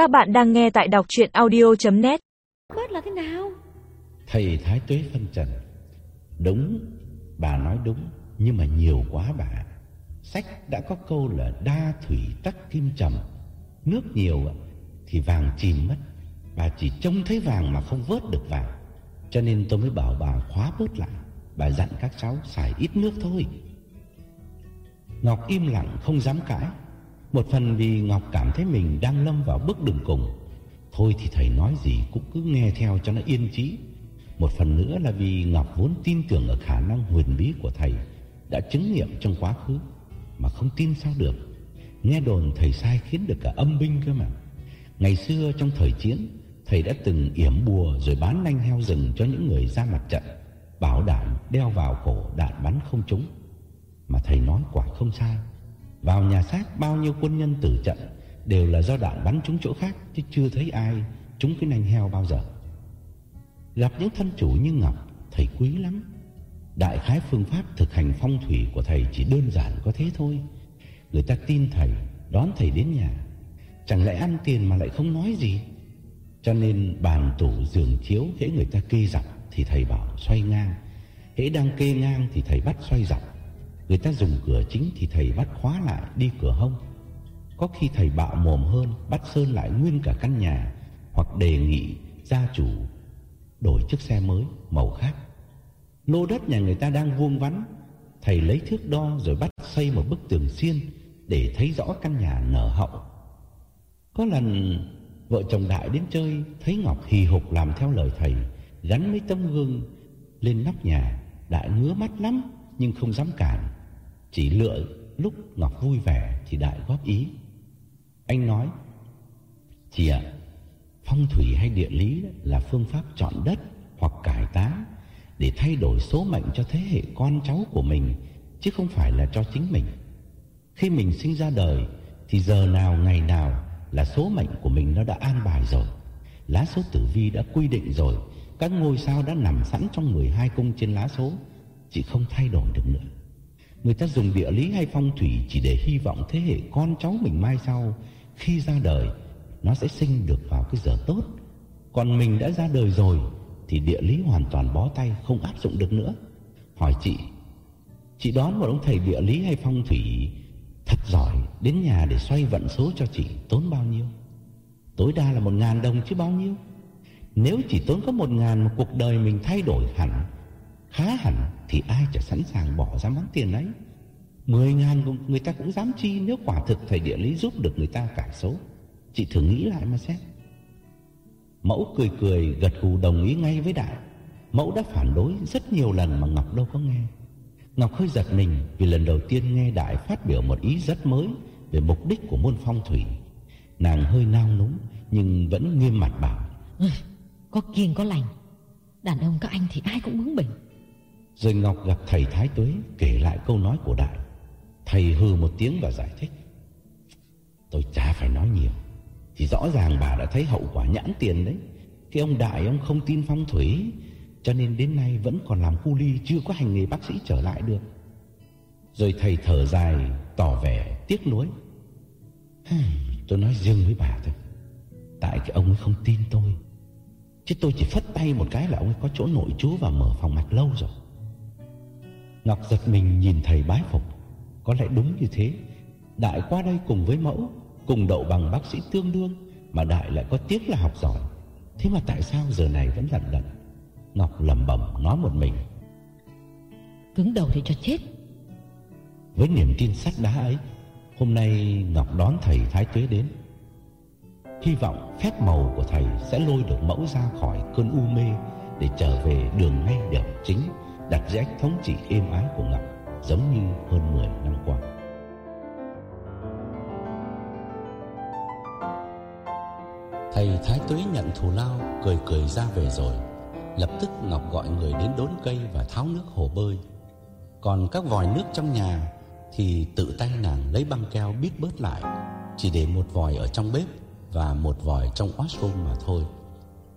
Các bạn đang nghe tại đọc chuyện audio.net Bớt là thế nào? Thầy Thái Tuế phân trần Đúng, bà nói đúng Nhưng mà nhiều quá bà. Sách đã có câu là đa thủy tắc kim trầm Nước nhiều thì vàng chìm mất. Bà chỉ trông thấy vàng mà không vớt được vàng. Cho nên tôi mới bảo bà khóa bớt lại. Bà dặn các cháu xài ít nước thôi. Ngọc im lặng không dám cãi một phần vì Ngọc cảm thấy mình đang lâm vào bước đường cùng. Thôi thì thầy nói gì cũng cứ nghe theo cho nó yên trí Một phần nữa là vì Ngọc vốn tin tưởng ở khả năng huyền bí của thầy Đã chứng nghiệm trong quá khứ, Mà không tin sao được. Nghe đồn thầy sai khiến được cả âm binh cơ mà. Ngày xưa trong thời chiến, Thầy đã từng yểm bùa rồi bán nanh heo rừng cho những người ra mặt trận, Bảo đảm đeo vào cổ đạn bắn không trúng. Mà thầy nói quả không sai. Vào nhà xác bao nhiêu quân nhân tử trận, Đều là do đạn bắn trúng chỗ khác, Chứ chưa thấy ai trúng cái nành heo bao giờ. Gặp những thân chủ như Ngọc, Thầy quý lắm. Đại khái phương pháp thực hành phong thủy của thầy Chỉ đơn giản có thế thôi. Người ta tin thầy, Đón thầy đến nhà. Chẳng lẽ ăn tiền mà lại không nói gì? Cho nên bàn tủ giường chiếu Hễ người ta kê dọc Thì thầy bảo xoay ngang. Hễ đang kê ngang thì thầy bắt xoay dọc. Người ta dùng cửa chính thì thầy bắt khóa lại, Đi cửa hông. Có khi thầy bạo mồm hơn, Bắt sơn lại nguyên cả căn nhà, Hoặc đề nghị gia chủ Đổi chiếc xe mới, màu khác. Lô đất nhà người ta đang vuông vắn. Thầy lấy thước đo rồi bắt xây một bức tường xiên Để thấy rõ căn nhà nở hậu. Có lần, vợ chồng Đại đến chơi, Thấy Ngọc hì hục làm theo lời thầy, Gắn mấy tấm gương lên nóc nhà. Đại ngứa mắt lắm, Nhưng không dám cản. Chỉ lựa lúc Ngọc vui vẻ Thì Đại góp ý. Anh nói, Chị ạ, Phong thủy hay địa lý là phương pháp chọn đất Hoặc cải tá Để thay đổi số mệnh cho thế hệ con cháu của mình, Chứ không phải là cho chính mình. Khi mình sinh ra đời Thì giờ nào ngày nào Là số mệnh của mình nó đã an bài rồi. Lá số tử vi đã quy định rồi, Các ngôi sao đã nằm sẵn trong 12 cung trên lá số Chỉ không thay đổi được nữa. Người ta dùng địa lý hay phong thủy Chỉ để hy vọng thế hệ con cháu mình mai sau. Khi ra đời, Nó sẽ sinh được vào cái giờ tốt. Còn mình đã ra đời rồi, Thì địa lý hoàn toàn bó tay, Không áp dụng được nữa. Hỏi chị Chị đón một ông thầy địa lý hay phong thủy Thật giỏi Đến nhà để xoay vận số cho chị Tốn bao nhiêu? Tối đa là một ngàn đồng chứ bao nhiêu? Nếu chỉ tốn có một ngàn Mà cuộc đời mình thay đổi hẳn Khá hẳn Thì ai chả sẵn sàng bỏ ra món tiền ấy Mười ngàn người ta cũng dám chi Nếu quả thực thầy địa lý giúp được người ta cải số Chị thử nghĩ lại mà xem Mẫu cười cười gật gù đồng ý ngay với Đại Mẫu đã phản đối rất nhiều lần mà Ngọc đâu có nghe Ngọc hơi giật mình vì lần đầu tiên nghe Đại phát biểu một ý rất mới về mục đích của môn phong thủy. Nàng hơi nao núng nhưng vẫn nghiêm mặt bảo. Ừ, có kiêng có lành. Đàn ông các anh thì ai cũng bướng bỉnh. Rồi Ngọc gặp thầy Thái Tuế kể lại câu nói của Đại. Thầy hừ một tiếng và giải thích. Tôi chả phải nói nhiều. Thì rõ ràng bà đã thấy hậu quả nhãn tiền đấy. Cái ông Đại ông không tin phong thủy, cho nên đến nay vẫn còn làm cu ly Chưa có hành nghề bác sĩ trở lại được Rồi thầy thở dài, Tỏ vẻ tiếc nuối Tôi nói riêng với bà thôi Tại cái ông ấy không tin tôi Chứ tôi chỉ phất tay một cái là ông ấy có chỗ nội chú Và mở phòng mạch lâu rồi Ngọc giật mình nhìn thầy bái phục. Có lẽ đúng như thế. Đại qua đây cùng với mẫu Cùng đậu bằng bác sĩ tương đương Mà Đại lại có tiếc là học giỏi. Thế mà tại sao giờ này vẫn lận đận? Ngọc lẩm bẩm nói một mình. Cứng đầu thì cho chết. Với niềm tin sắt đá ấy Hôm nay Ngọc đón thầy Thái Tuế đến. Hy vọng phép màu của thầy sẽ lôi được mẫu ra khỏi cơn u mê Để trở về đường ngay đẻo chính Đặt rách thống trị êm ái của Ngọc, Giống như hơn 10 năm qua. Thầy Thái Tuế nhận thù lao, Cười cười ra về rồi. Lập tức Ngọc gọi người đến đốn cây và tháo nước hồ bơi. Còn các vòi nước trong nhà Thì tự tay nàng lấy băng keo bít bớt lại, Chỉ để một vòi ở trong bếp Và một vòi trong washroom mà thôi.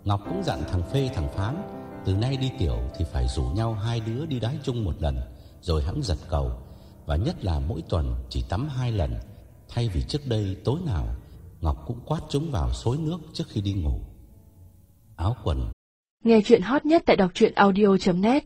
Ngọc cũng dặn thằng Phê, thằng Phán, Từ nay đi tiểu thì phải rủ nhau hai đứa đi đái chung một lần, Rồi hãng giật cầu. Và nhất là mỗi tuần chỉ tắm hai lần. Thay vì trước đây tối nào, Ngọc cũng quát chúng vào xối nước trước khi đi ngủ. Áo quần. Nghe chuyện hot nhất tại đọc truyện audio.net